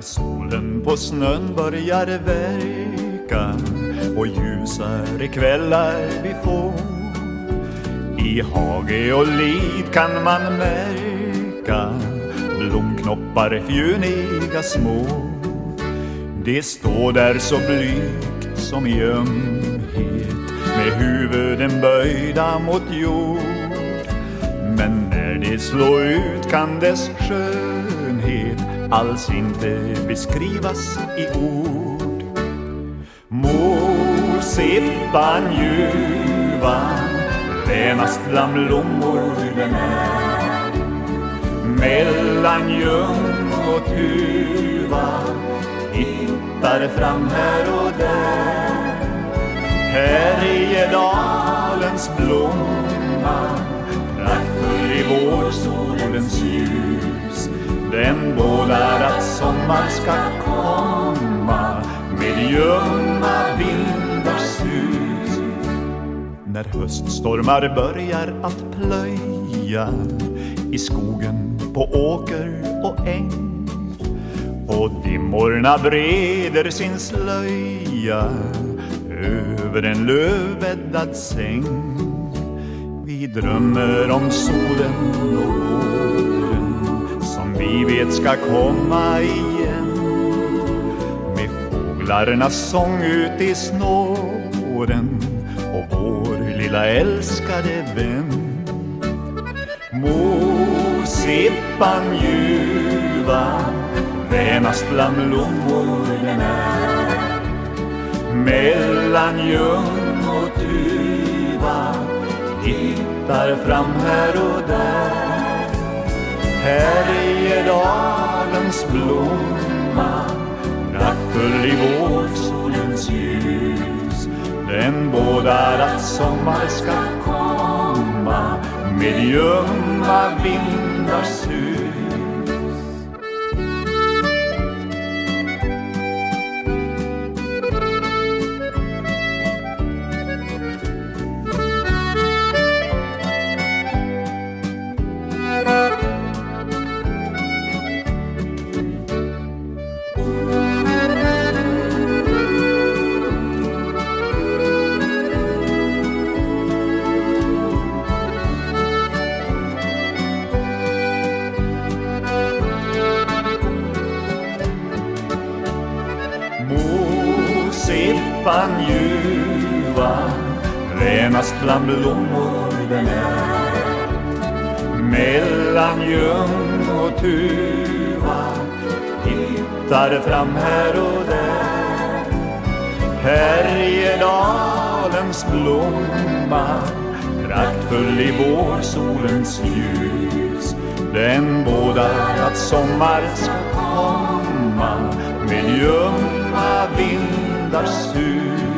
När solen på snön börjar verka och ljusare kvällar vi får. I hage och lid kan man märka blomknoppar fjuniga små. De står där så blygt som i ömhet med huvuden böjda mot jord. Men när de slår ut kan dess skönhet alls inte beskrivas i ord. Mosippan ljuva, ljuvan bland blommor den är. Mellan ljung och tuva Hittar fram här och där. Härjedalens blomma Praktfull i vårsolens ljus. Den bådar att sommar ska komma. Med ljumma vindars sus när höststormar börjar att plöja i skogen, på åker och äng. Och dimmorna breder sin slöja över en lövbäddad säng. Vi drömmer om solen och som vi vet ska komma igen. Med fåglarnas sång ut i snåren och vår lilla älskade vän. Mosippan ljuva Vänast bland blommor den är Mellan ljung och tuva Hittar fram här och där. Här blomma nattfull i vårsolens ljus Den bådar att sommar ska komma Med ljumma vindars sus Må sippan ljuva renast bland blommor den är. Mellan ljung och tuva Hittar fram här och där. Härjedalens blomma Praktfull i vårsolens ljus. Den bådar att sommar ska komma med ljumma vindars sus